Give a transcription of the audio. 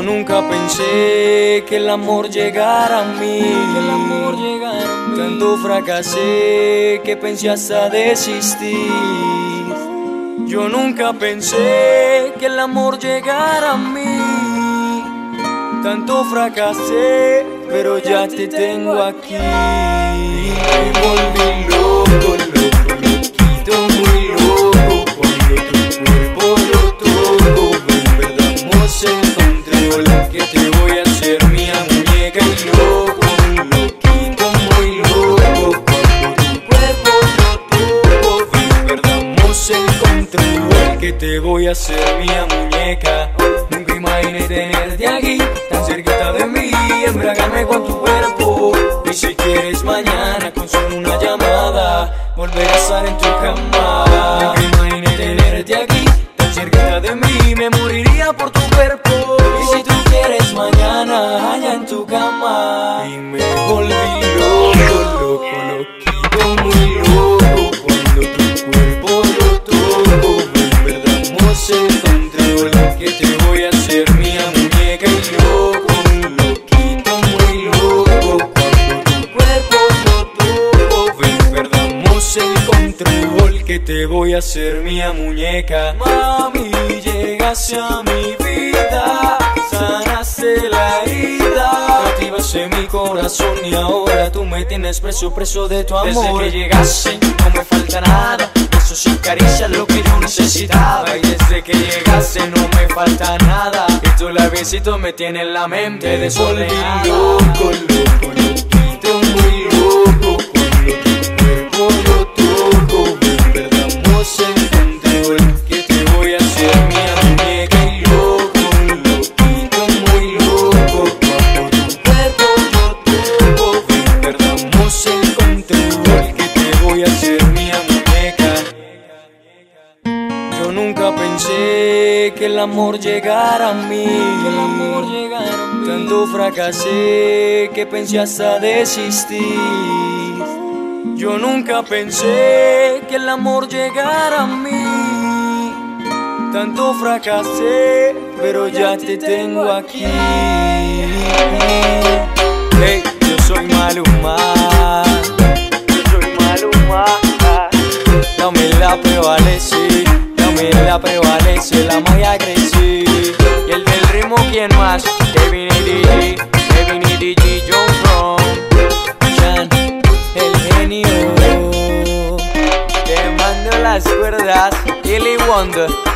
Yo nunca pensé que el amor llegara a mí. el amor llegara a mí. Tanto fracasé que pensé hasta desistir. Yo nunca pensé que el amor llegara a mí. Tanto fracasé, pero ya te tengo aquí. Me volví Que te voy a hacer mía muñeca. Nunca imaginé tenerte aquí, tan cerquita de mí, embriagarme con tu cuerpo. Y si quieres mañana, con solo una llamada, volver a estar en tu cama. Nunca imaginé tenerte aquí, tan cerquita de mí, me moriría por tu cuerpo. Y si tú quieres mañana, allá en tu cama. Y control. Que te voy a hacer mía muñeca. Mami, llegaste a mi vida, sanaste la herida. Activaste mi corazón y ahora tú me tienes preso, preso de tu amor. Desde que llegaste no me falta nada. Eso sí caricia lo que yo necesitaba Y desde que llegaste no me falta nada Y tu labiecito me tiene en la mente desordenada pensé que el amor llegara a mí. el amor llegara a mí. Tanto fracasé que pensé hasta desistir. Yo nunca pensé que el amor llegara a mí. Tanto fracasé, pero ya te tengo aquí. Prevalece, la magia crecí. Y el del ritmo, ¿quién más? Kevin y DJ, Kevin y DJ, John From, Chan, el genio. Quemando las cuerdas, Billy Wonder.